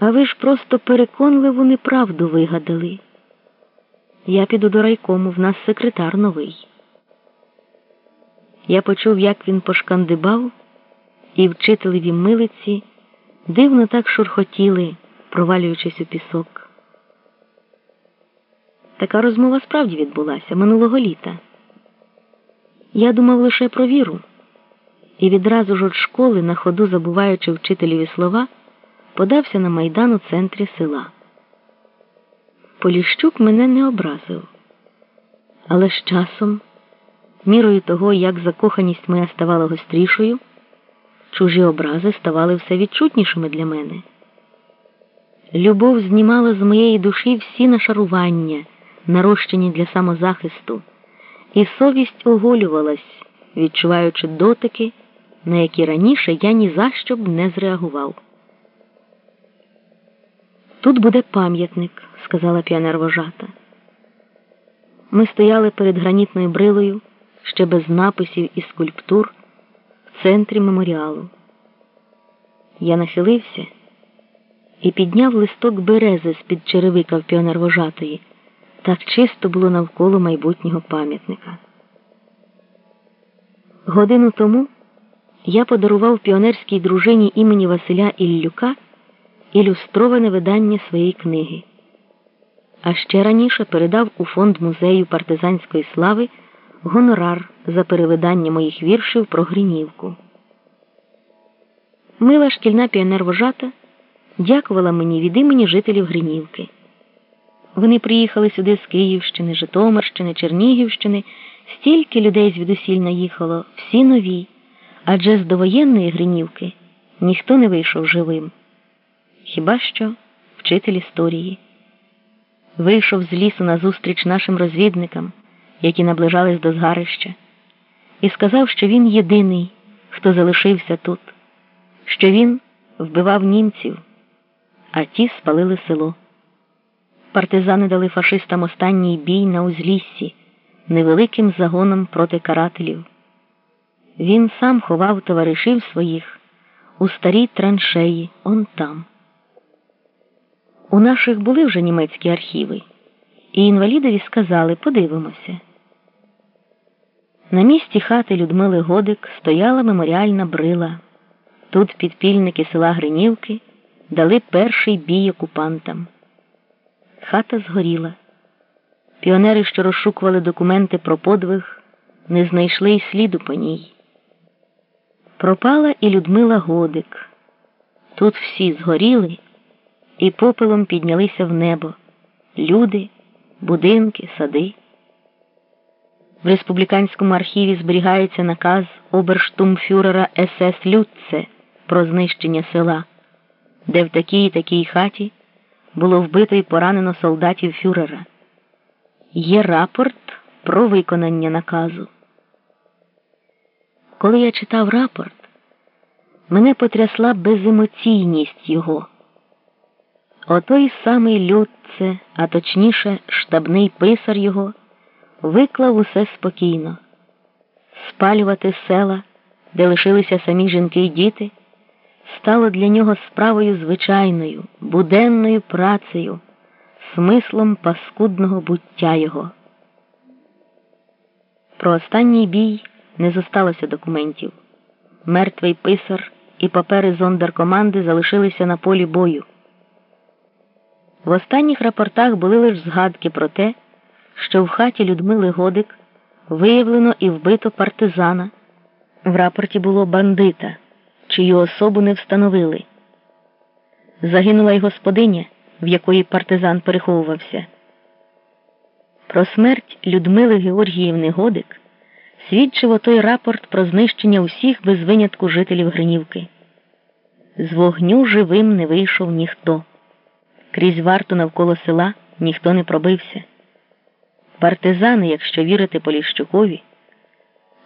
А ви ж просто переконливу неправду вигадали. Я піду до райкому, в нас секретар новий. Я почув, як він пошкандибав, і вчителеві милиці дивно так шурхотіли, провалюючись у пісок. Така розмова справді відбулася минулого літа. Я думав лише про віру, і відразу ж від школи, на ходу забуваючи вчителеві слова, подався на майдан у центрі села. Поліщук мене не образив, але з часом, мірою того, як закоханість моя ставала гострішою, чужі образи ставали все відчутнішими для мене. Любов знімала з моєї душі всі нашарування, нарощені для самозахисту, і совість оголювалась, відчуваючи дотики, на які раніше я ні за що б не зреагував. Тут буде пам'ятник, сказала піонервожата. Ми стояли перед гранітною брилою, ще без написів і скульптур, в центрі меморіалу. Я нахилився і підняв листок берези з-під черевика в піонервожатої. Так чисто було навколо майбутнього пам'ятника. Годину тому я подарував піонерській дружині імені Василя Іллюка ілюстроване видання своєї книги, а ще раніше передав у фонд музею партизанської слави гонорар за перевидання моїх віршів про Гринівку. Мила шкільна піонервожата дякувала мені від імені жителів Гринівки. Вони приїхали сюди з Київщини, Житомирщини, Чернігівщини, стільки людей звідусіль наїхало, всі нові, адже з довоєнної Гринівки ніхто не вийшов живим. Хіба що вчитель історії вийшов з лісу назустріч нашим розвідникам, які наближались до згарища, і сказав, що він єдиний, хто залишився тут, що він вбивав німців, а ті спалили село. Партизани дали фашистам останній бій на узліссі невеликим загоном проти карателів. Він сам ховав товаришів своїх у старій траншеї он там. У наших були вже німецькі архіви, і інвалідові сказали подивимося. На місці хати Людмили Годик стояла меморіальна брила. Тут підпільники села Гринівки дали перший бій окупантам. Хата згоріла. Піонери, що розшукували документи про подвиг, не знайшли й сліду по ній. Пропала і Людмила Годик. Тут всі згоріли і попелом піднялися в небо люди, будинки, сади. В республіканському архіві зберігається наказ оберштумфюрера СС Люцце про знищення села, де в такій і такій хаті було вбито і поранено солдатів фюрера. Є рапорт про виконання наказу. Коли я читав рапорт, мене потрясла беземоційність його. Отой самий Людце, а точніше, штабний писар його, виклав усе спокійно, спалювати села, де лишилися самі жінки й діти, стало для нього справою звичайною, буденною працею, смислом паскудного буття його. Про останній бій не зосталося документів. Мертвий писар і папери зондеркоманди залишилися на полі бою. В останніх рапортах були лише згадки про те, що в хаті Людмили Годик виявлено і вбито партизана. В рапорті було бандита, чию особу не встановили. Загинула й господиня, в якої партизан переховувався. Про смерть Людмили Георгіївни Годик свідчив отой рапорт про знищення усіх без винятку жителів Гринівки. З вогню живим не вийшов ніхто. Крізь варту навколо села ніхто не пробився. Партизани, якщо вірити Поліщукові,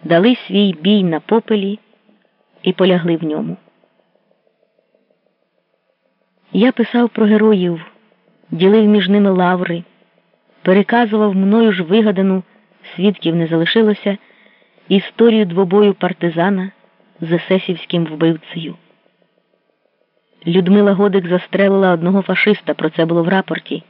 дали свій бій на попелі і полягли в ньому. Я писав про героїв, ділив між ними лаври, переказував мною ж вигадану, свідків не залишилося, історію двобою партизана з есесівським вбивцею. Людмила Годик застрелила одного фашиста, про це було в рапорті.